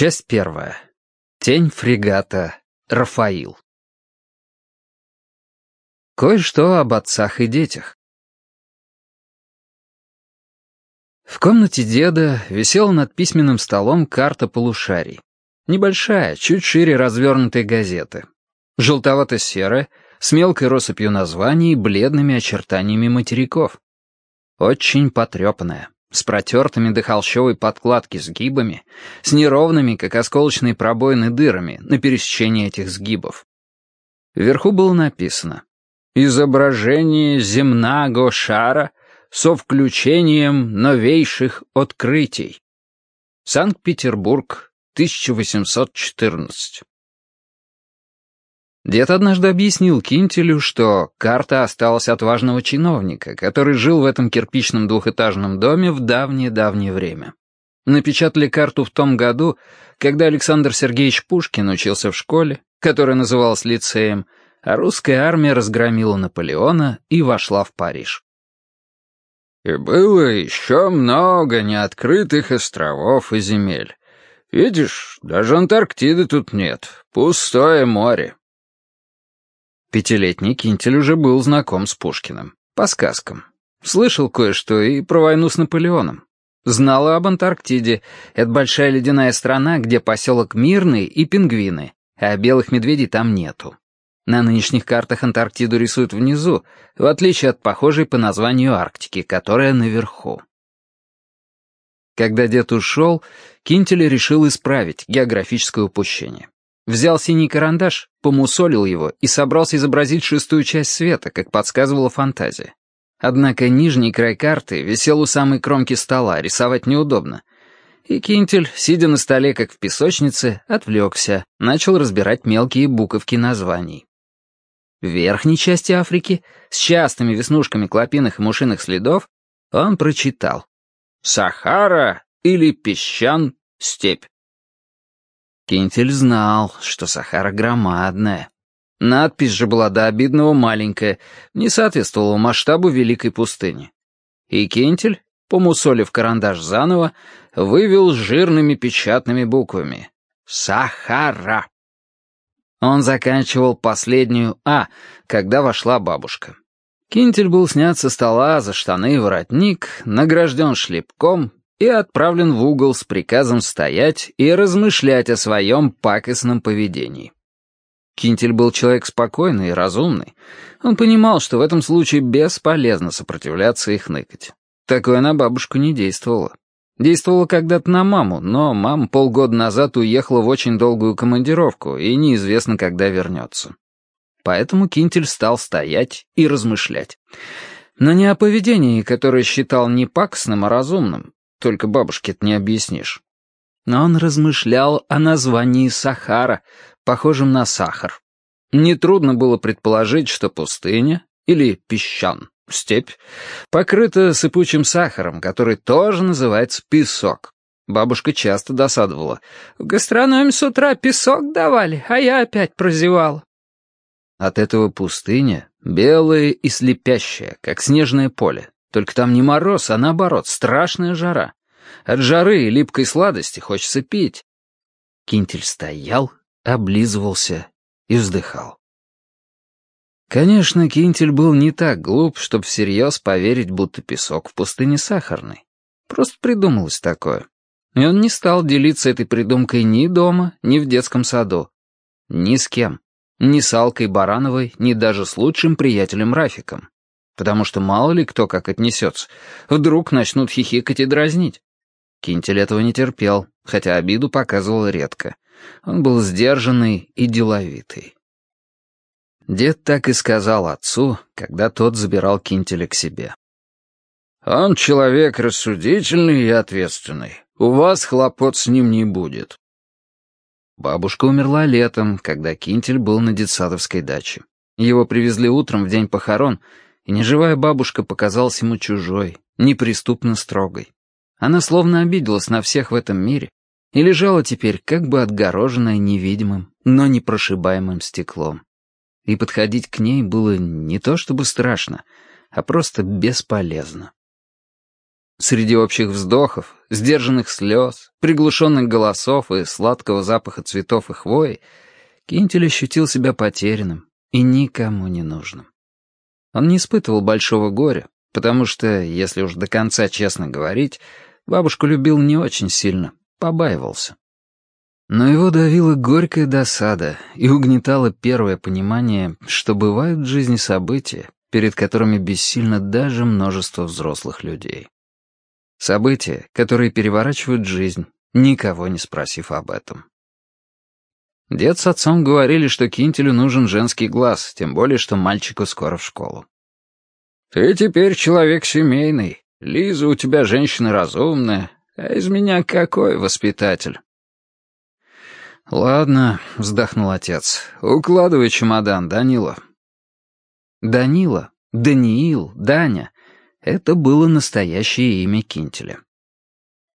Часть первая. Тень фрегата Рафаил. Кое-что об отцах и детях. В комнате деда висела над письменным столом карта полушарий. Небольшая, чуть шире развернутой газеты. Желтовато-серая, с мелкой россыпью названий и бледными очертаниями материков. Очень потрепанная, с протертыми до холщовой подкладки сгибами, с неровными, как осколочные пробоины, дырами на пересечении этих сгибов. Вверху было написано «Изображение земного шара со включением новейших открытий. Санкт-Петербург, 1814». Дед однажды объяснил Кинтелю, что карта осталась от важного чиновника, который жил в этом кирпичном двухэтажном доме в давнее-давнее время. Напечатали карту в том году, когда Александр Сергеевич Пушкин учился в школе, которая называлась лицеем, а русская армия разгромила Наполеона и вошла в Париж. И было еще много неоткрытых островов и земель. Видишь, даже Антарктиды тут нет, пустое море. Пятилетний Кинтель уже был знаком с Пушкиным. По сказкам. Слышал кое-что и про войну с Наполеоном. Знал об Антарктиде. Это большая ледяная страна, где поселок Мирный и пингвины, а белых медведей там нету. На нынешних картах Антарктиду рисуют внизу, в отличие от похожей по названию Арктики, которая наверху. Когда дед ушел, Кинтель решил исправить географическое упущение. Взял синий карандаш, помусолил его и собрался изобразить шестую часть света, как подсказывала фантазия. Однако нижний край карты висел у самой кромки стола, рисовать неудобно. И Кинтель, сидя на столе, как в песочнице, отвлекся, начал разбирать мелкие буковки названий. В верхней части Африки, с частыми веснушками клопиных и мушиных следов, он прочитал «Сахара или песчан степь». Кинтель знал, что Сахара громадная. Надпись же была до обидного маленькая, не соответствовала масштабу Великой пустыни. И Кинтель, помусолив карандаш заново, вывел жирными печатными буквами «Сахара». Он заканчивал последнюю «А», когда вошла бабушка. Кинтель был снят со стола за штаны и воротник, награжден шлепком и отправлен в угол с приказом стоять и размышлять о своем пакостном поведении. Кинтель был человек спокойный и разумный. Он понимал, что в этом случае бесполезно сопротивляться и хныкать. Такое на бабушку не действовало. Действовало когда-то на маму, но мама полгода назад уехала в очень долгую командировку и неизвестно, когда вернется. Поэтому Кинтель стал стоять и размышлять. Но не о поведении, которое считал не пакостным, а разумным, только бабушке это не объяснишь. Но он размышлял о названии Сахара, похожем на сахар. Нетрудно было предположить, что пустыня или песчан, степь, покрыта сыпучим сахаром, который тоже называется песок. Бабушка часто досадовала. «В гастрономе с утра песок давали, а я опять прозевал. От этого пустыня белая и слепящая, как снежное поле, только там не мороз, а наоборот, страшная жара. От жары и липкой сладости хочется пить. Кинтель стоял, облизывался и вздыхал. Конечно, Кинтель был не так глуп, чтобы всерьез поверить, будто песок в пустыне сахарный. Просто придумалось такое. И он не стал делиться этой придумкой ни дома, ни в детском саду. Ни с кем. Ни с Алкой Барановой, ни даже с лучшим приятелем Рафиком потому что мало ли кто как отнесется. Вдруг начнут хихикать и дразнить. Кинтель этого не терпел, хотя обиду показывал редко. Он был сдержанный и деловитый. Дед так и сказал отцу, когда тот забирал Кинтеля к себе. «Он человек рассудительный и ответственный. У вас хлопот с ним не будет». Бабушка умерла летом, когда Кинтель был на детсадовской даче. Его привезли утром в день похорон, и неживая бабушка показалась ему чужой, неприступно строгой. Она словно обиделась на всех в этом мире и лежала теперь как бы отгороженная невидимым, но непрошибаемым стеклом. И подходить к ней было не то чтобы страшно, а просто бесполезно. Среди общих вздохов, сдержанных слез, приглушенных голосов и сладкого запаха цветов и хвои Кинтель ощутил себя потерянным и никому не нужным. Он не испытывал большого горя, потому что, если уж до конца честно говорить, бабушку любил не очень сильно, побаивался. Но его давила горькая досада и угнетало первое понимание, что бывают в жизни события, перед которыми бессильно даже множество взрослых людей. События, которые переворачивают жизнь, никого не спросив об этом. Дед с отцом говорили, что Кинтелю нужен женский глаз, тем более, что мальчику скоро в школу. «Ты теперь человек семейный. Лиза у тебя женщина разумная, а из меня какой воспитатель?» «Ладно», — вздохнул отец, — «укладывай чемодан, Данила». Данила, Даниил, Даня — это было настоящее имя Кинтеля.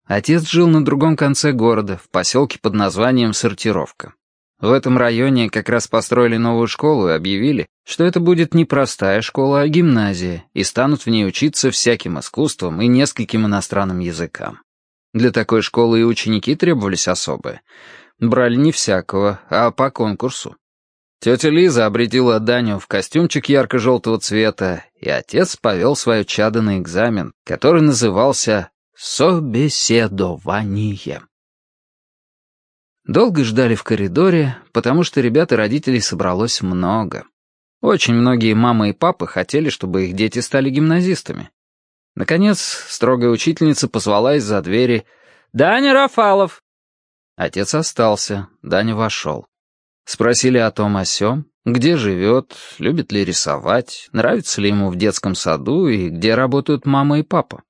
Отец жил на другом конце города, в поселке под названием Сортировка. В этом районе как раз построили новую школу и объявили, что это будет не простая школа, а гимназия, и станут в ней учиться всяким искусствам и нескольким иностранным языкам. Для такой школы и ученики требовались особые. Брали не всякого, а по конкурсу. Тетя Лиза обредила Даню в костюмчик ярко-желтого цвета, и отец повел свое чадо на экзамен, который назывался «Собеседование». Долго ждали в коридоре, потому что ребят и родителей собралось много. Очень многие мамы и папы хотели, чтобы их дети стали гимназистами. Наконец, строгая учительница позвала из-за двери «Даня Рафалов!». Отец остался, Даня вошел. Спросили о том о сём, где живет, любит ли рисовать, нравится ли ему в детском саду и где работают мама и папа.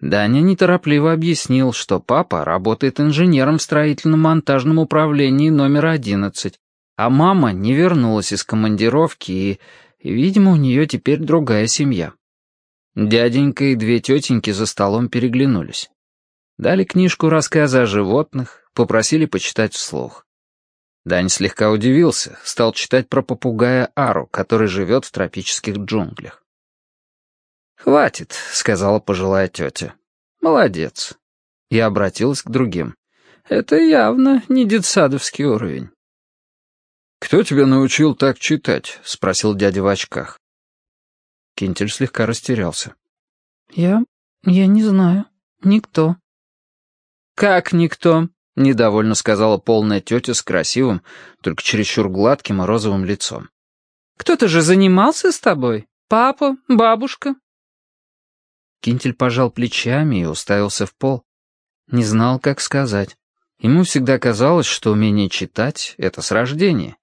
Даня неторопливо объяснил, что папа работает инженером в строительно-монтажном управлении номер 11, а мама не вернулась из командировки и, видимо, у нее теперь другая семья. Дяденька и две тетеньки за столом переглянулись. Дали книжку рассказа о животных, попросили почитать вслух. Дань слегка удивился, стал читать про попугая Ару, который живет в тропических джунглях. «Хватит», — сказала пожилая тетя. «Молодец». И обратилась к другим. «Это явно не детсадовский уровень». «Кто тебя научил так читать?» — спросил дядя в очках. Кинтель слегка растерялся. «Я... я не знаю. Никто». «Как никто?» — недовольно сказала полная тетя с красивым, только чересчур гладким и розовым лицом. «Кто-то же занимался с тобой? Папа? Бабушка?» Кинтель пожал плечами и уставился в пол. Не знал, как сказать. Ему всегда казалось, что умение читать — это с рождения.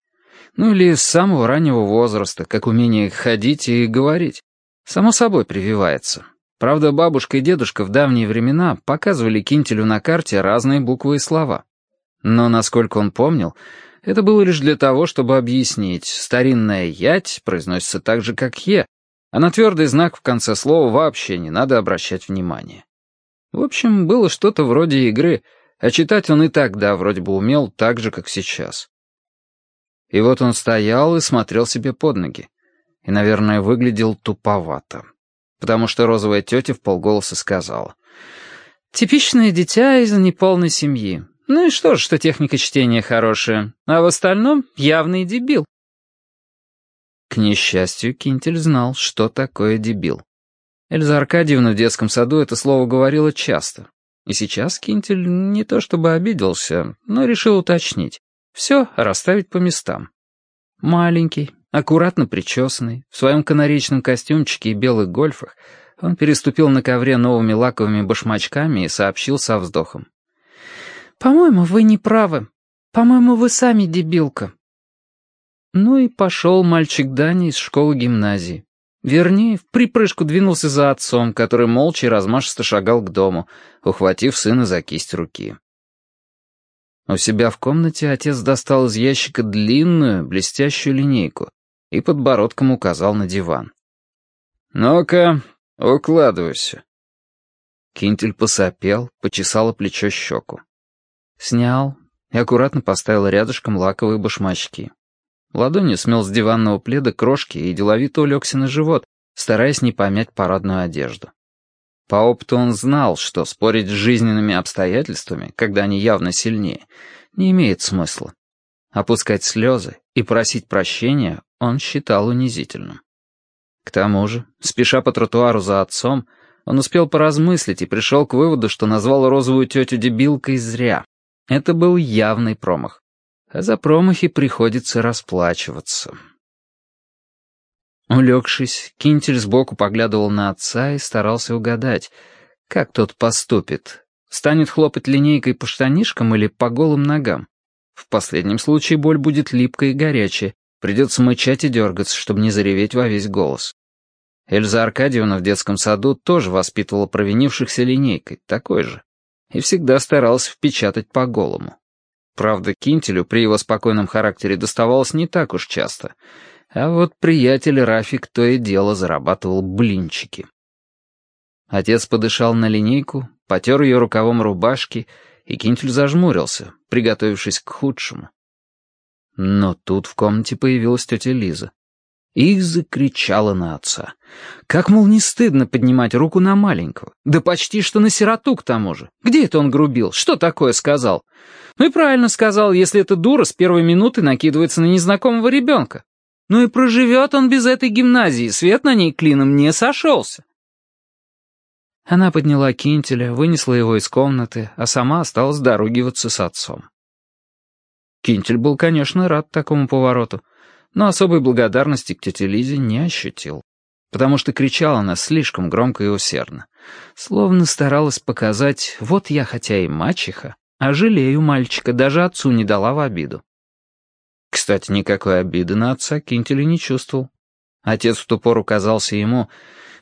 Ну или с самого раннего возраста, как умение ходить и говорить. Само собой прививается. Правда, бабушка и дедушка в давние времена показывали Кинтелю на карте разные буквы и слова. Но, насколько он помнил, это было лишь для того, чтобы объяснить, старинная «ять» произносится так же, как «е», а на твердый знак в конце слова вообще не надо обращать внимания. В общем, было что-то вроде игры, а читать он и тогда вроде бы умел так же, как сейчас. И вот он стоял и смотрел себе под ноги, и, наверное, выглядел туповато потому что розовая тетя в полголоса сказала. «Типичное дитя из неполной семьи. Ну и что ж, что техника чтения хорошая, а в остальном явный дебил». К несчастью, Кинтель знал, что такое дебил. Эльза Аркадьевна в детском саду это слово говорила часто. И сейчас Кинтель не то чтобы обиделся, но решил уточнить. Все расставить по местам. Маленький, Аккуратно причесанный, в своем канаречном костюмчике и белых гольфах, он переступил на ковре новыми лаковыми башмачками и сообщил со вздохом. «По-моему, вы не правы. По-моему, вы сами дебилка». Ну и пошел мальчик Дани из школы-гимназии. Вернее, в припрыжку двинулся за отцом, который молча и размашисто шагал к дому, ухватив сына за кисть руки. У себя в комнате отец достал из ящика длинную, блестящую линейку, и подбородком указал на диван. «Ну-ка, укладывайся». Кинтель посопел, почесал плечо щеку. Снял и аккуратно поставил рядышком лаковые башмачки. Ладонью смел с диванного пледа крошки и деловито улегся на живот, стараясь не помять парадную одежду. По опыту он знал, что спорить с жизненными обстоятельствами, когда они явно сильнее, не имеет смысла. Опускать слезы и просить прощения он считал унизительным. К тому же, спеша по тротуару за отцом, он успел поразмыслить и пришел к выводу, что назвал розовую тетю дебилкой зря. Это был явный промах. А за промахи приходится расплачиваться. Улегшись, Кинтель сбоку поглядывал на отца и старался угадать, как тот поступит. Станет хлопать линейкой по штанишкам или по голым ногам? В последнем случае боль будет липкой и горячая, придется мычать и дергаться, чтобы не зареветь во весь голос. Эльза Аркадьевна в детском саду тоже воспитывала провинившихся линейкой, такой же, и всегда старалась впечатать по голому. Правда, Кинтелю при его спокойном характере доставалось не так уж часто, а вот приятель Рафик то и дело зарабатывал блинчики. Отец подышал на линейку, потер ее рукавом рубашки, и Кинтель зажмурился, приготовившись к худшему. Но тут в комнате появилась тетя Лиза. И закричала на отца. Как, мол, не стыдно поднимать руку на маленького? Да почти что на сироту к тому же. Где это он грубил? Что такое сказал? Ну и правильно сказал, если эта дура с первой минуты накидывается на незнакомого ребенка. Ну и проживет он без этой гимназии, свет на ней клином не сошелся. Она подняла кинтеля, вынесла его из комнаты, а сама осталась доругиваться с отцом. Кинтель был, конечно, рад такому повороту, но особой благодарности к тете Лизе не ощутил, потому что кричала она слишком громко и усердно, словно старалась показать «вот я хотя и мачеха, а жалею мальчика, даже отцу не дала в обиду». Кстати, никакой обиды на отца Кинтель не чувствовал. Отец в ту пору казался ему,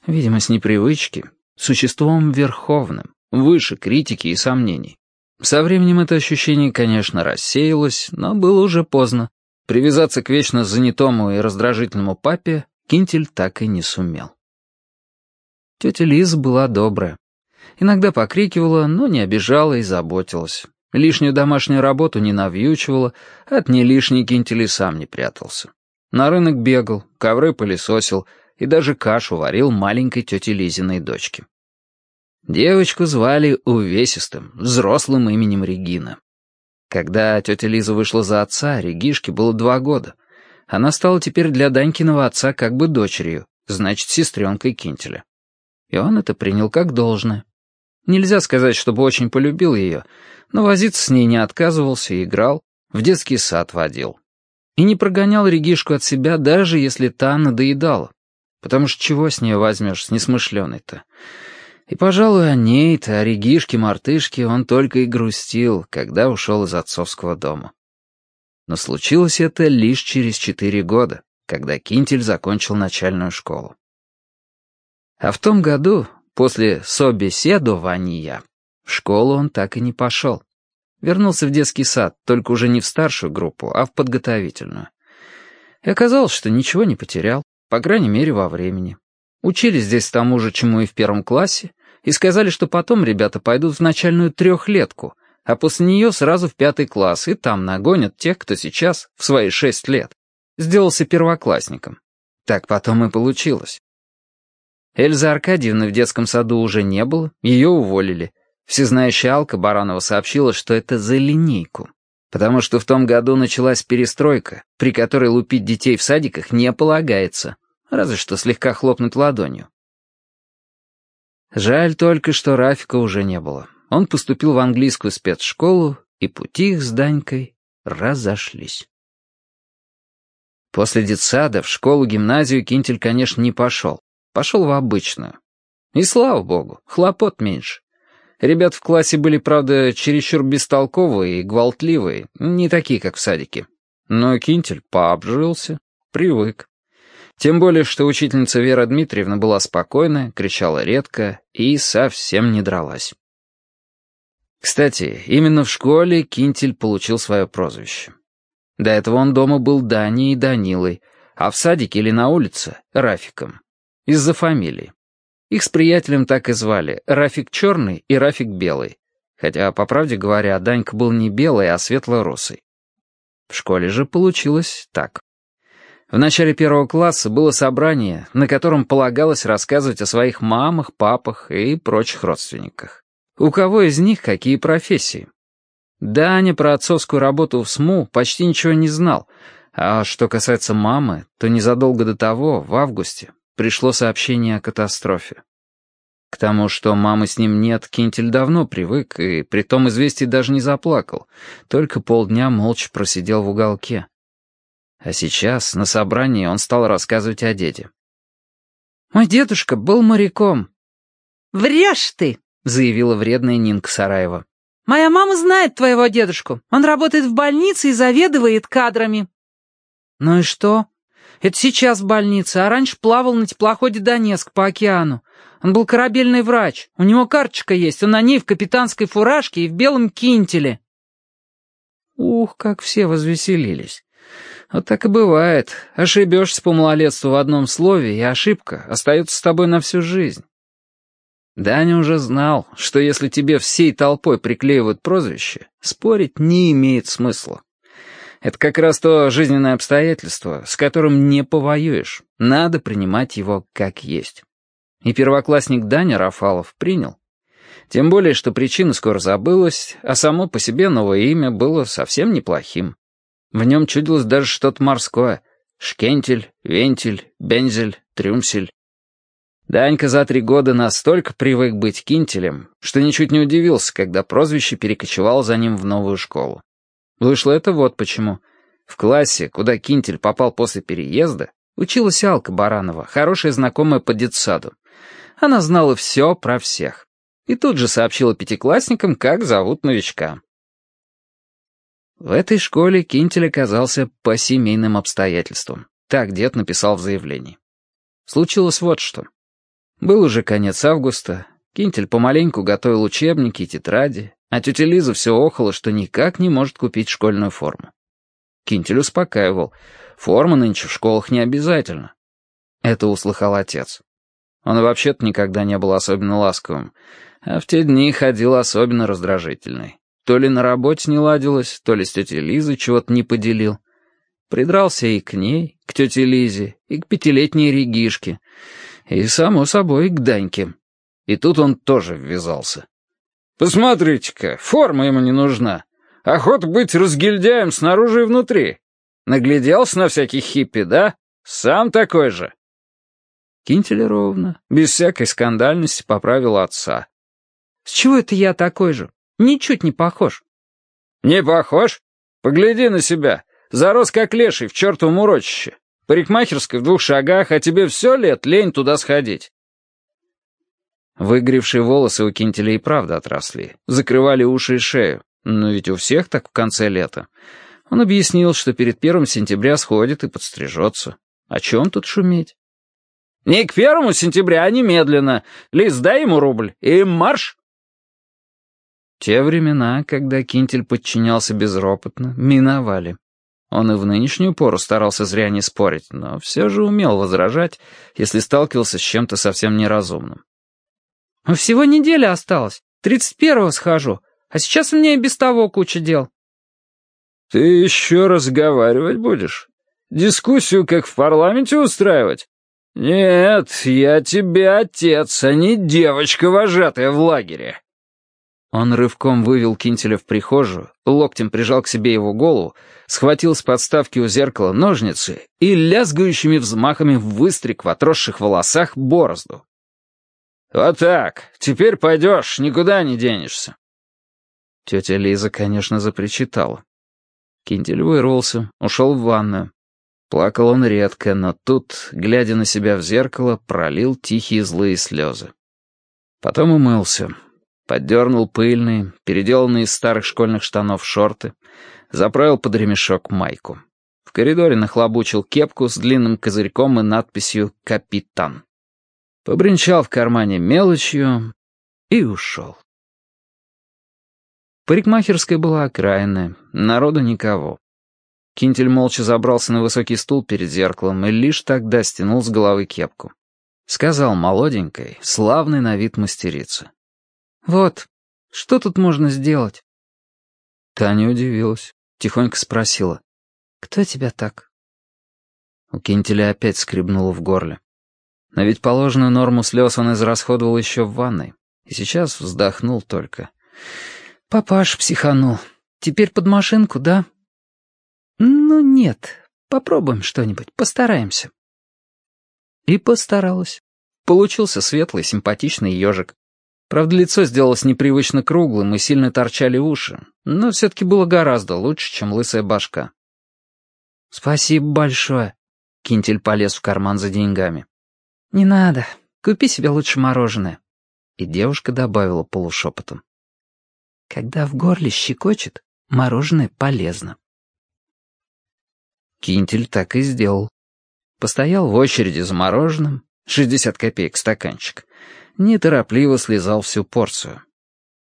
видимо, с непривычки, существом верховным, выше критики и сомнений. Со временем это ощущение, конечно, рассеялось, но было уже поздно. Привязаться к вечно занятому и раздражительному папе Кинтель так и не сумел. Тетя Лиза была добрая. Иногда покрикивала, но не обижала и заботилась. Лишнюю домашнюю работу не навьючивала, от не лишней Кинтель и сам не прятался. На рынок бегал, ковры пылесосил и даже кашу варил маленькой тете Лизиной дочке. Девочку звали увесистым, взрослым именем Регина. Когда тетя Лиза вышла за отца, Регишке было два года. Она стала теперь для Данькиного отца как бы дочерью, значит, сестренкой Кинтеля. И он это принял как должное. Нельзя сказать, чтобы очень полюбил ее, но возиться с ней не отказывался играл, в детский сад водил. И не прогонял Регишку от себя, даже если та надоедала. Потому что чего с нее возьмешь, с несмышленой-то? И, пожалуй, о ней-то, о Регишке-мартышке он только и грустил, когда ушел из отцовского дома. Но случилось это лишь через четыре года, когда Кинтель закончил начальную школу. А в том году, после собеседования, в школу он так и не пошел. Вернулся в детский сад, только уже не в старшую группу, а в подготовительную. И оказалось, что ничего не потерял, по крайней мере, во времени. Учились здесь тому же, чему и в первом классе, и сказали, что потом ребята пойдут в начальную трехлетку, а после нее сразу в пятый класс, и там нагонят тех, кто сейчас, в свои шесть лет, сделался первоклассником. Так потом и получилось. Эльзы Аркадьевны в детском саду уже не было, ее уволили. Всезнающая Алка Баранова сообщила, что это за линейку, потому что в том году началась перестройка, при которой лупить детей в садиках не полагается, разве что слегка хлопнуть ладонью. Жаль только, что Рафика уже не было. Он поступил в английскую спецшколу, и пути их с Данькой разошлись. После детсада в школу-гимназию Кинтель, конечно, не пошел. Пошел в обычную. И слава богу, хлопот меньше. Ребят в классе были, правда, чересчур бестолковые и гвалтливые, не такие, как в садике. Но Кинтель пообжился, привык. Тем более, что учительница Вера Дмитриевна была спокойная, кричала редко и совсем не дралась. Кстати, именно в школе Кинтель получил свое прозвище. До этого он дома был Даней и Данилой, а в садике или на улице — Рафиком. Из-за фамилии. Их с приятелем так и звали — Рафик Черный и Рафик Белый. Хотя, по правде говоря, Данька был не белый, а светло-русый. В школе же получилось так. В начале первого класса было собрание, на котором полагалось рассказывать о своих мамах, папах и прочих родственниках. У кого из них какие профессии. Даня про отцовскую работу в СМУ почти ничего не знал, а что касается мамы, то незадолго до того, в августе, пришло сообщение о катастрофе. К тому, что мамы с ним нет, Кинтель давно привык, и при том известии даже не заплакал, только полдня молча просидел в уголке. А сейчас, на собрании, он стал рассказывать о деде. «Мой дедушка был моряком». «Врешь ты!» — заявила вредная Нинка Сараева. «Моя мама знает твоего дедушку. Он работает в больнице и заведует кадрами». «Ну и что? Это сейчас в больнице, а раньше плавал на теплоходе Донецк по океану. Он был корабельный врач. У него карточка есть, он на ней в капитанской фуражке и в белом кинтеле». Ух, как все возвеселились. Вот так и бывает. Ошибешься по малолетству в одном слове, и ошибка остается с тобой на всю жизнь. Даня уже знал, что если тебе всей толпой приклеивают прозвище, спорить не имеет смысла. Это как раз то жизненное обстоятельство, с которым не повоюешь. Надо принимать его как есть. И первоклассник Даня Рафалов принял. Тем более, что причина скоро забылась, а само по себе новое имя было совсем неплохим. В нем чудилось даже что-то морское. Шкентель, вентель, бензель, трюмсель. Данька за три года настолько привык быть кинтелем, что ничуть не удивился, когда прозвище перекочевало за ним в новую школу. Вышло это вот почему. В классе, куда кинтель попал после переезда, училась Алка Баранова, хорошая знакомая по детсаду. Она знала все про всех. И тут же сообщила пятиклассникам, как зовут новичка. В этой школе Кинтель оказался по семейным обстоятельствам. Так дед написал в заявлении. Случилось вот что. Был уже конец августа, Кинтель помаленьку готовил учебники и тетради, а тетя Лиза все охала, что никак не может купить школьную форму. Кинтель успокаивал. Форма нынче в школах не обязательно. Это услыхал отец. Он вообще-то никогда не был особенно ласковым, а в те дни ходил особенно раздражительный. То ли на работе не ладилось, то ли с тетей Лизой чего-то не поделил. Придрался и к ней, к тете Лизе, и к пятилетней Регишке, и, само собой, к Даньке. И тут он тоже ввязался. «Посмотрите-ка, форма ему не нужна. Охота быть разгильдяем снаружи и внутри. Нагляделся на всяких хиппи, да? Сам такой же». Кинтель ровно, без всякой скандальности поправил отца. «С чего это я такой же? Ничуть не похож». «Не похож? Погляди на себя. Зарос как леший в чертовом урочище. Парикмахерской в двух шагах, а тебе все лет лень туда сходить». Выгревшие волосы у Кинтеля и правда отросли, закрывали уши и шею. Но ведь у всех так в конце лета. Он объяснил, что перед первым сентября сходит и подстрижется. О чем тут шуметь? «Не к первому сентября, а немедленно. Лиз, дай ему рубль и марш!» Те времена, когда Кинтель подчинялся безропотно, миновали. Он и в нынешнюю пору старался зря не спорить, но все же умел возражать, если сталкивался с чем-то совсем неразумным. «Всего неделя осталась. Тридцать первого схожу, а сейчас у меня и без того куча дел». «Ты еще разговаривать будешь? Дискуссию как в парламенте устраивать? Нет, я тебе отец, а не девочка, вожатая в лагере». Он рывком вывел Кинтеля в прихожую, локтем прижал к себе его голову, схватил с подставки у зеркала ножницы и лязгающими взмахами выстриг в отросших волосах борозду. «Вот так, теперь пойдешь, никуда не денешься». Тетя Лиза, конечно, запричитала. Кинтель вырвался, ушел в ванную. Плакал он редко, но тут, глядя на себя в зеркало, пролил тихие злые слезы. Потом умылся, поддернул пыльные, переделанные из старых школьных штанов шорты, заправил под ремешок майку. В коридоре нахлобучил кепку с длинным козырьком и надписью «Капитан». Побренчал в кармане мелочью и ушел. Парикмахерская была окраинная, народу никого. Кинтель молча забрался на высокий стул перед зеркалом и лишь тогда стянул с головы кепку. Сказал молоденькой, славной на вид мастерице. «Вот, что тут можно сделать?» Таня удивилась, тихонько спросила. «Кто тебя так?» У Кентеля опять скребнуло в горле. Но ведь положенную норму слез он израсходовал еще в ванной. И сейчас вздохнул только. «Папаш психанул. Теперь под машинку, да?» «Ну нет. Попробуем что-нибудь. Постараемся». И постаралась. Получился светлый, симпатичный ежик. Правда, лицо сделалось непривычно круглым и сильно торчали уши, но все-таки было гораздо лучше, чем лысая башка. «Спасибо большое», — Кинтель полез в карман за деньгами. «Не надо. Купи себе лучше мороженое». И девушка добавила полушепотом. «Когда в горле щекочет, мороженое полезно». Кинтель так и сделал. Постоял в очереди за мороженым, 60 копеек стаканчик, неторопливо слезал всю порцию.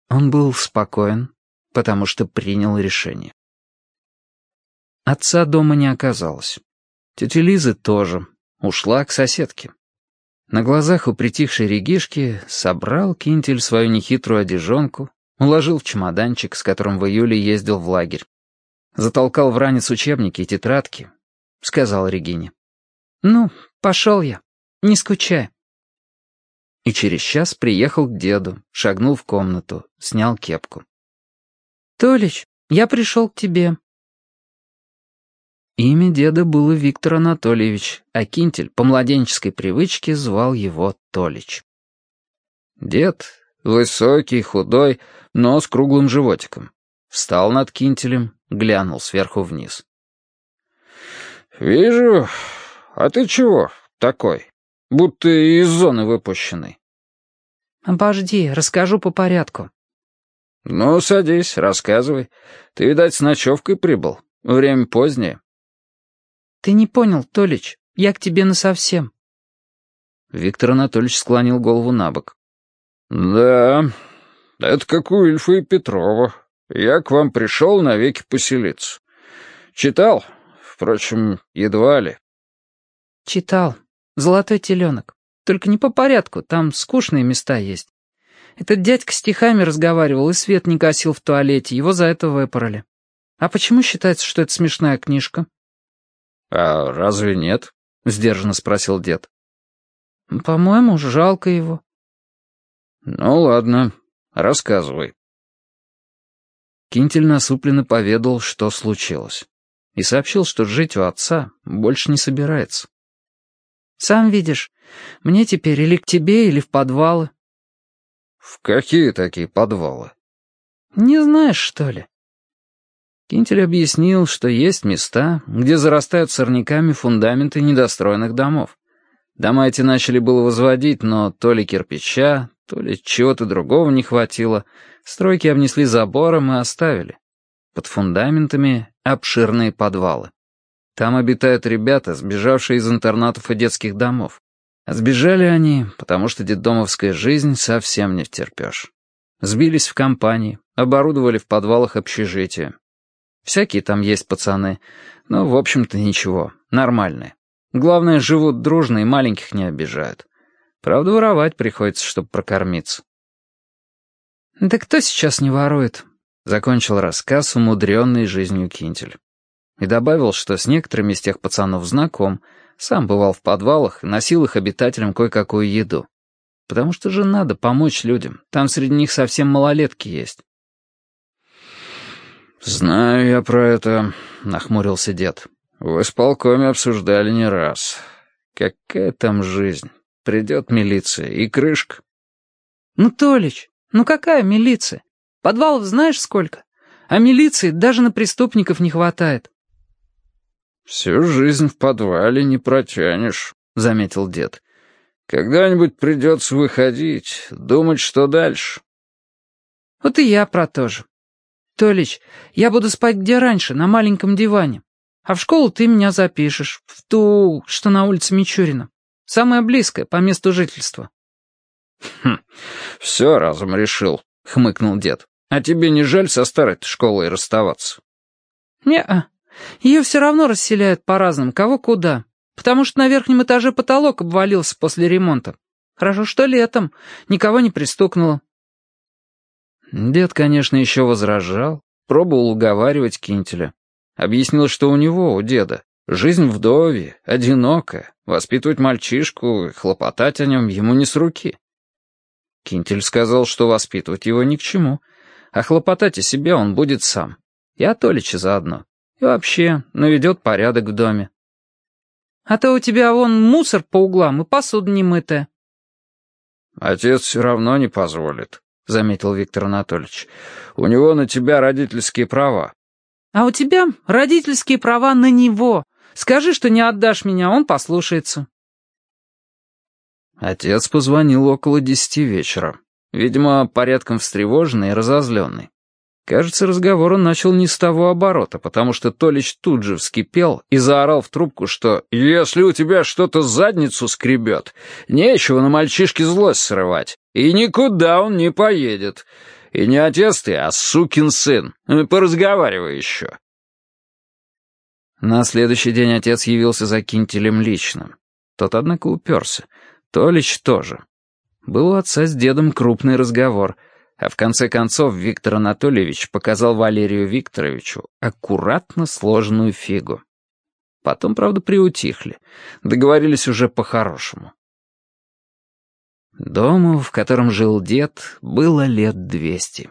Он был спокоен, потому что принял решение. Отца дома не оказалось. Тетя Лизы тоже. Ушла к соседке. На глазах у притихшей Регишки собрал Кинтель свою нехитрую одежонку, уложил в чемоданчик, с которым в июле ездил в лагерь. Затолкал в ранец учебники и тетрадки. Сказал Регине. «Ну, пошел я. Не скучай». И через час приехал к деду, шагнул в комнату, снял кепку. «Толич, я пришел к тебе. Имя деда было Виктор Анатольевич, а Кинтель по младенческой привычке звал его Толич. Дед, высокий, худой, но с круглым животиком, встал над Кинтелем, глянул сверху вниз. «Вижу. А ты чего такой? Будто из зоны выпущенный». «Обожди, расскажу по порядку». «Ну, садись, рассказывай. Ты, видать, с ночевкой прибыл. Время позднее». «Ты не понял, Толич, я к тебе насовсем». Виктор Анатольевич склонил голову на бок. «Да, это как у Ильфа и Петрова. Я к вам пришел навеки поселиться. Читал, впрочем, едва ли». «Читал. Золотой теленок. Только не по порядку, там скучные места есть. Этот дядька стихами разговаривал и свет не гасил в туалете, его за это выпороли. А почему считается, что это смешная книжка?» «А разве нет?» — сдержанно спросил дед. «По-моему, жалко его». «Ну ладно, рассказывай». Кинтель насупленно поведал, что случилось, и сообщил, что жить у отца больше не собирается. «Сам видишь, мне теперь или к тебе, или в подвалы». «В какие такие подвалы?» «Не знаешь, что ли?» Кинтель объяснил, что есть места, где зарастают сорняками фундаменты недостроенных домов. Дома эти начали было возводить, но то ли кирпича, то ли чего-то другого не хватило. Стройки обнесли забором и оставили. Под фундаментами обширные подвалы. Там обитают ребята, сбежавшие из интернатов и детских домов. А сбежали они, потому что детдомовская жизнь совсем не втерпешь. Сбились в компании, оборудовали в подвалах общежития, Всякие там есть пацаны. Но, в общем-то, ничего. Нормальные. Главное, живут дружно и маленьких не обижают. Правда, воровать приходится, чтобы прокормиться. «Да кто сейчас не ворует?» — закончил рассказ, умудренный жизнью Кинтель. И добавил, что с некоторыми из тех пацанов знаком, сам бывал в подвалах и носил их обитателям кое-какую еду. Потому что же надо помочь людям, там среди них совсем малолетки есть. «Знаю я про это», — нахмурился дед. «В исполкоме обсуждали не раз. Какая там жизнь? Придет милиция и крышка». «Ну, Толич, ну какая милиция? Подвалов знаешь сколько? А милиции даже на преступников не хватает». «Всю жизнь в подвале не протянешь», — заметил дед. «Когда-нибудь придется выходить, думать, что дальше». «Вот и я про то же. «Толич, я буду спать где раньше, на маленьком диване. А в школу ты меня запишешь, в ту, что на улице Мичурина. Самая близкая, по месту жительства». «Хм, все разом решил», — хмыкнул дед. «А тебе не жаль со старой школой расставаться?» «Не-а. Ее все равно расселяют по разным, кого куда. Потому что на верхнем этаже потолок обвалился после ремонта. Хорошо, что летом. Никого не пристукнуло. Дед, конечно, еще возражал, пробовал уговаривать Кинтеля. Объяснил, что у него, у деда, Жизнь вдове, одинокая, воспитывать мальчишку хлопотать о нем ему не с руки. Кинтель сказал, что воспитывать его ни к чему, а хлопотать о себе он будет сам. И о Толиче заодно. И вообще наведет порядок в доме. А то у тебя вон мусор по углам и посуда немытая. Отец все равно не позволит, — заметил Виктор Анатольевич. У него на тебя родительские права. А у тебя родительские права на него. Скажи, что не отдашь меня, он послушается. Отец позвонил около десяти вечера. Видимо, порядком встревоженный и разозленный. Кажется, разговор он начал не с того оборота, потому что Толич тут же вскипел и заорал в трубку, что «Если у тебя что-то задницу скребет, нечего на мальчишке злость срывать, и никуда он не поедет. И не отец ты, а сукин сын. Поразговаривай еще». На следующий день отец явился за Кинтелем лично. Тот, однако, уперся. Толич тоже. Был у отца с дедом крупный разговор — а в конце концов Виктор Анатольевич показал Валерию Викторовичу аккуратно сложенную фигу. Потом, правда, приутихли. Договорились уже по-хорошему. Дому, в котором жил дед, было лет двести.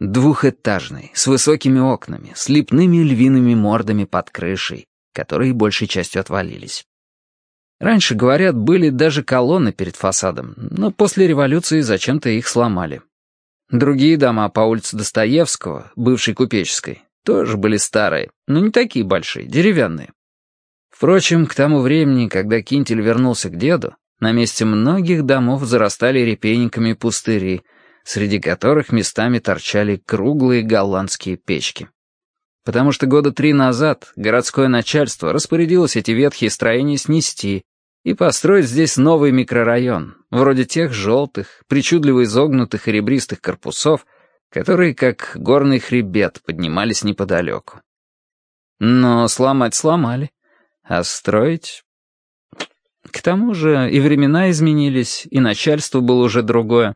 Двухэтажный, с высокими окнами, с лепными львиными мордами под крышей, которые большей частью отвалились. Раньше, говорят, были даже колонны перед фасадом, но после революции зачем-то их сломали. Другие дома по улице Достоевского, бывшей Купеческой, тоже были старые, но не такие большие, деревянные. Впрочем, к тому времени, когда Кинтель вернулся к деду, на месте многих домов зарастали репейниками пустыри, среди которых местами торчали круглые голландские печки. Потому что года три назад городское начальство распорядилось эти ветхие строения снести и построить здесь новый микрорайон, вроде тех желтых, причудливо изогнутых и ребристых корпусов, которые, как горный хребет, поднимались неподалеку. Но сломать сломали, а строить... К тому же и времена изменились, и начальство было уже другое.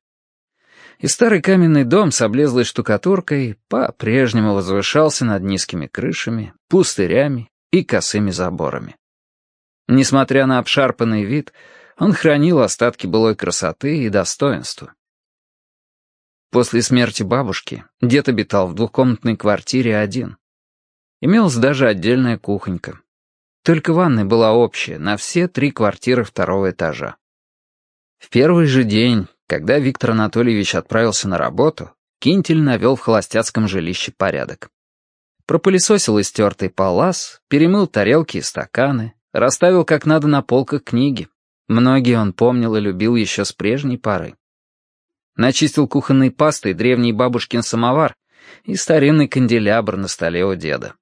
И старый каменный дом с облезлой штукатуркой по-прежнему возвышался над низкими крышами, пустырями и косыми заборами. Несмотря на обшарпанный вид, он хранил остатки былой красоты и достоинства. После смерти бабушки дед обитал в двухкомнатной квартире один. Имелась даже отдельная кухонька. Только ванная была общая на все три квартиры второго этажа. В первый же день, когда Виктор Анатольевич отправился на работу, Кинтель навел в холостяцком жилище порядок. Пропылесосил истертый палас, перемыл тарелки и стаканы, Расставил как надо на полках книги. Многие он помнил и любил еще с прежней поры. Начистил кухонной пастой древний бабушкин самовар и старинный канделябр на столе у деда.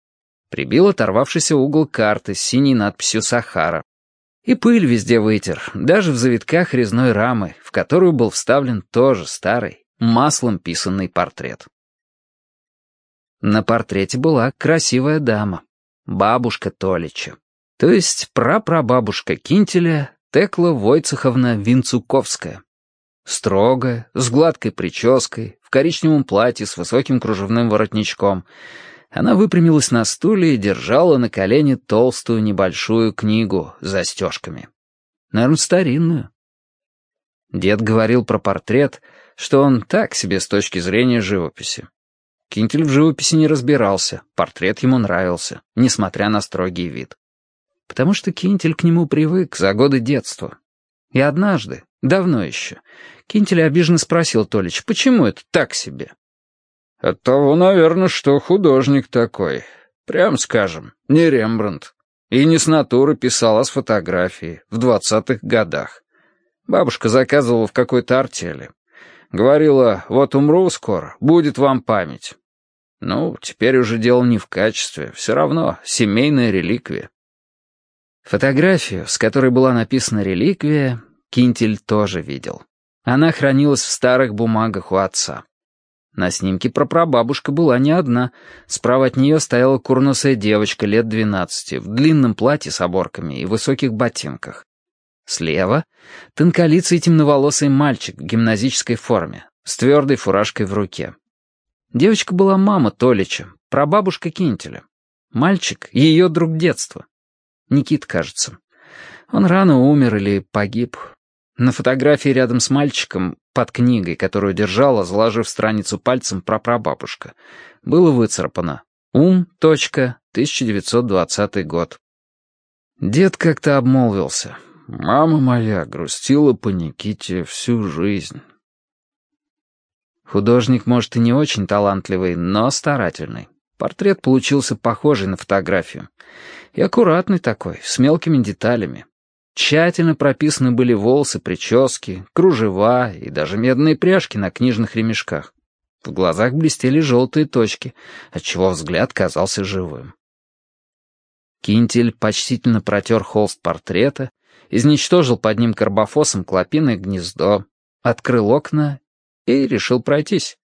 Прибил оторвавшийся угол карты с синей надписью «Сахара». И пыль везде вытер, даже в завитках резной рамы, в которую был вставлен тоже старый, маслом писанный портрет. На портрете была красивая дама, бабушка Толича. То есть прапрабабушка Кинтеля Текла Войцеховна Винцуковская. Строгая, с гладкой прической, в коричневом платье с высоким кружевным воротничком. Она выпрямилась на стуле и держала на колене толстую небольшую книгу с застежками. Наверное, старинную. Дед говорил про портрет, что он так себе с точки зрения живописи. Кинтель в живописи не разбирался, портрет ему нравился, несмотря на строгий вид потому что Кинтель к нему привык за годы детства. И однажды, давно еще, Кинтель обиженно спросил Толич, почему это так себе? «От того, наверное, что художник такой. Прям скажем, не Рембрандт. И не с натуры писал, а с фотографии, в двадцатых годах. Бабушка заказывала в какой-то артели. Говорила, вот умру скоро, будет вам память. Ну, теперь уже дело не в качестве, все равно семейная реликвия. Фотографию, с которой была написана реликвия, Кинтель тоже видел. Она хранилась в старых бумагах у отца. На снимке прапрабабушка была не одна. Справа от нее стояла курносая девочка лет двенадцати, в длинном платье с оборками и высоких ботинках. Слева — тонколицый темноволосый мальчик в гимназической форме, с твердой фуражкой в руке. Девочка была мама Толича, прабабушка Кинтеля. Мальчик — ее друг детства. Никит, кажется. Он рано умер или погиб. На фотографии рядом с мальчиком, под книгой, которую держала, заложив страницу пальцем прапрабабушка, было выцарапано «Ум. 1920 год». Дед как-то обмолвился. «Мама моя грустила по Никите всю жизнь». Художник, может, и не очень талантливый, но старательный. Портрет получился похожий на фотографию. И аккуратный такой, с мелкими деталями. Тщательно прописаны были волосы, прически, кружева и даже медные пряжки на книжных ремешках. В глазах блестели желтые точки, отчего взгляд казался живым. Кинтель почтительно протер холст портрета, изничтожил под ним карбофосом клопиное гнездо, открыл окна и решил пройтись.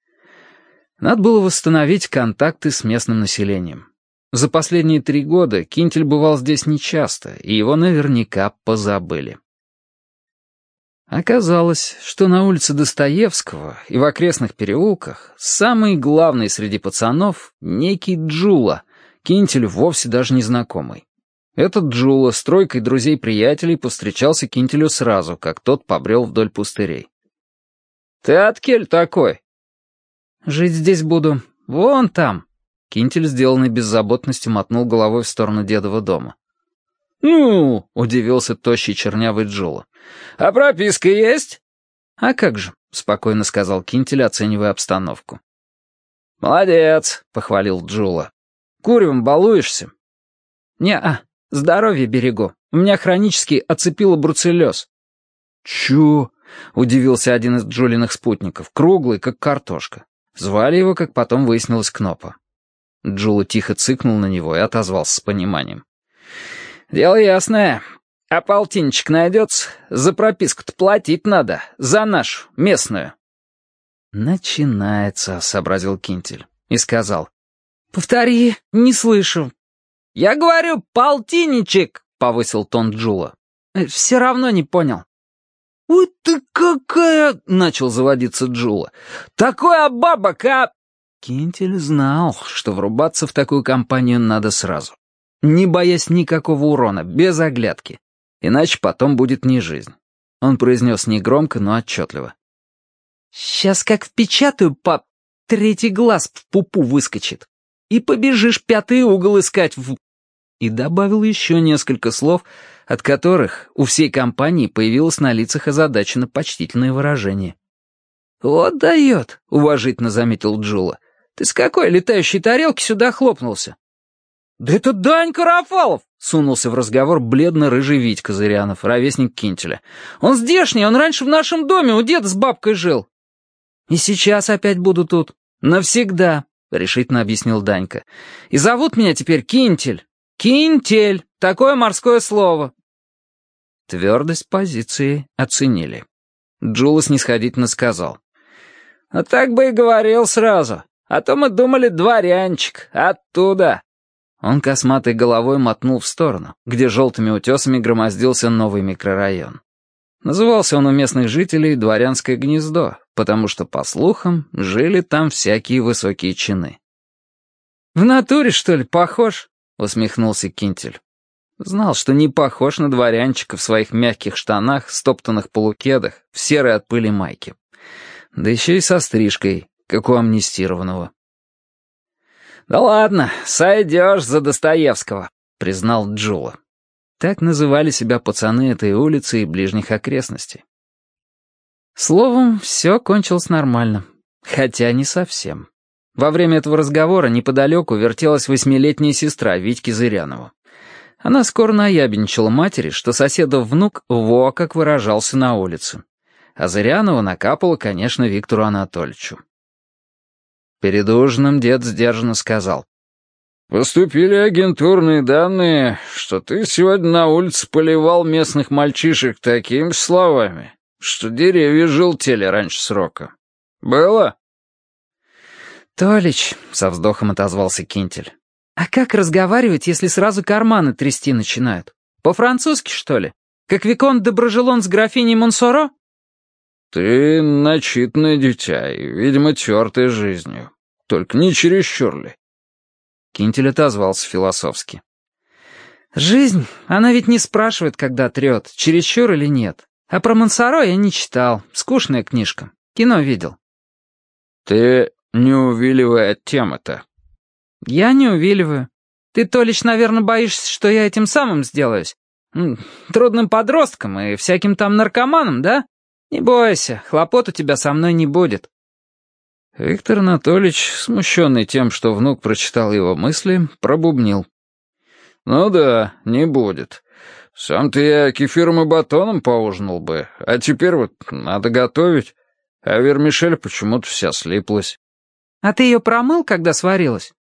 Надо было восстановить контакты с местным населением. За последние три года Кинтель бывал здесь нечасто, и его наверняка позабыли. Оказалось, что на улице Достоевского и в окрестных переулках самый главный среди пацанов — некий Джула, Кинтелю вовсе даже незнакомый. Этот Джула с тройкой друзей-приятелей повстречался Кинтелю сразу, как тот побрел вдоль пустырей. «Ты от кель такой?» «Жить здесь буду. Вон там», Кинтель, сделанный беззаботностью, мотнул головой в сторону дедова дома. «Ну!» — удивился тощий чернявый Джула. «А прописка есть?» «А как же?» — спокойно сказал Кинтель, оценивая обстановку. «Молодец!» — похвалил Джула. «Куревом балуешься?» «Не-а, здоровье берегу. У меня хронический оцепило бруцеллез». «Чё?» — удивился один из Джулиных спутников, круглый, как картошка. Звали его, как потом выяснилось, Кнопа. Джула тихо цыкнул на него и отозвался с пониманием. «Дело ясное. А полтинничек найдется? За прописку-то платить надо. За нашу, местную». «Начинается», — сообразил Кинтель и сказал. «Повтори, не слышу». «Я говорю, полтинничек», — повысил тон Джула. «Э, «Все равно не понял». «Ой ты какая!» — начал заводиться Джула. «Такой бабок, а...» Кинтель знал, что врубаться в такую компанию надо сразу. Не боясь никакого урона, без оглядки. Иначе потом будет не жизнь. Он произнес негромко, но отчетливо. «Сейчас как впечатаю, пап, третий глаз в пупу выскочит. И побежишь пятый угол искать в...» И добавил еще несколько слов, от которых у всей компании появилось на лицах озадаченно почтительное выражение. «Вот дает», — уважительно заметил Джула. Ты с какой летающей тарелки сюда хлопнулся?» «Да это Данька Рафалов!» — сунулся в разговор бледно-рыжий Витька Зырянов, ровесник Кинтеля. «Он здешний, он раньше в нашем доме у деда с бабкой жил». «И сейчас опять буду тут. Навсегда», — решительно объяснил Данька. «И зовут меня теперь Кинтель. Кинтель. Такое морское слово». Твердость позиции оценили. Джула снисходительно сказал. «А так бы и говорил сразу. А то мы думали, дворянчик, оттуда». Он косматой головой мотнул в сторону, где желтыми утесами громоздился новый микрорайон. Назывался он у местных жителей «Дворянское гнездо», потому что, по слухам, жили там всякие высокие чины. «В натуре, что ли, похож?» — усмехнулся Кинтель. Знал, что не похож на дворянчика в своих мягких штанах, стоптанных полукедах, в серой от пыли майке. Да еще и со стрижкой, как у амнистированного. «Да ладно, сойдешь за Достоевского», — признал Джула. Так называли себя пацаны этой улицы и ближних окрестностей. Словом, все кончилось нормально. Хотя не совсем. Во время этого разговора неподалеку вертелась восьмилетняя сестра Витьки Зырянова. Она скоро наябенчила матери, что соседов внук во как выражался на улице. А Зырянова накапала, конечно, Виктору Анатольевичу. Перед ужином дед сдержанно сказал. «Поступили агентурные данные, что ты сегодня на улице поливал местных мальчишек такими словами, что деревья желтели раньше срока. Было?» «Толич», — со вздохом отозвался Кинтель, «а как разговаривать, если сразу карманы трясти начинают? По-французски, что ли? Как Викон Доброжелон с графиней Монсоро?» «Ты начитанное дитя и, видимо, тертое жизнью. Только не чересчур ли?» Кинтель отозвался философски. Жизнь, она ведь не спрашивает, когда трет, чересчур или нет. А про Мансаро я не читал, скучная книжка. Кино видел. Ты не увиливай от темы-то. Я не увиливаю. Ты, Толич, наверное, боишься, что я этим самым сделаюсь. Трудным подростком и всяким там наркоманом, да? Не бойся, хлопот у тебя со мной не будет. Виктор Анатольевич, смущенный тем, что внук прочитал его мысли, пробубнил. «Ну да, не будет. Сам-то я кефиром и батоном поужинал бы, а теперь вот надо готовить, а вермишель почему-то вся слиплась». «А ты ее промыл, когда сварилась?»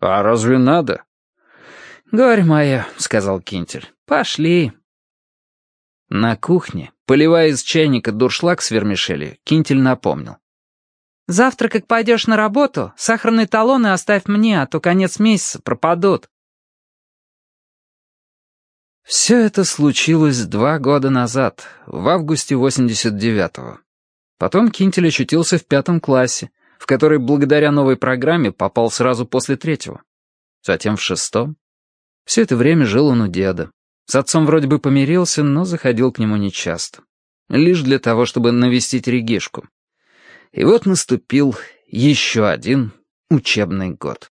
«А разве надо?» «Горе моя», — сказал Кинтель, — «пошли». На кухне, поливая из чайника дуршлаг с вермишелью, Кинтель напомнил. «Завтра, как пойдешь на работу, сахарные талоны оставь мне, а то конец месяца пропадут». Все это случилось два года назад, в августе 89-го. Потом Кинтель очутился в пятом классе, в который благодаря новой программе попал сразу после третьего. Затем в шестом. Все это время жил он у деда. С отцом вроде бы помирился, но заходил к нему нечасто. Лишь для того, чтобы навестить Регишку. И вот наступил еще один учебный год.